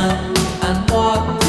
and walk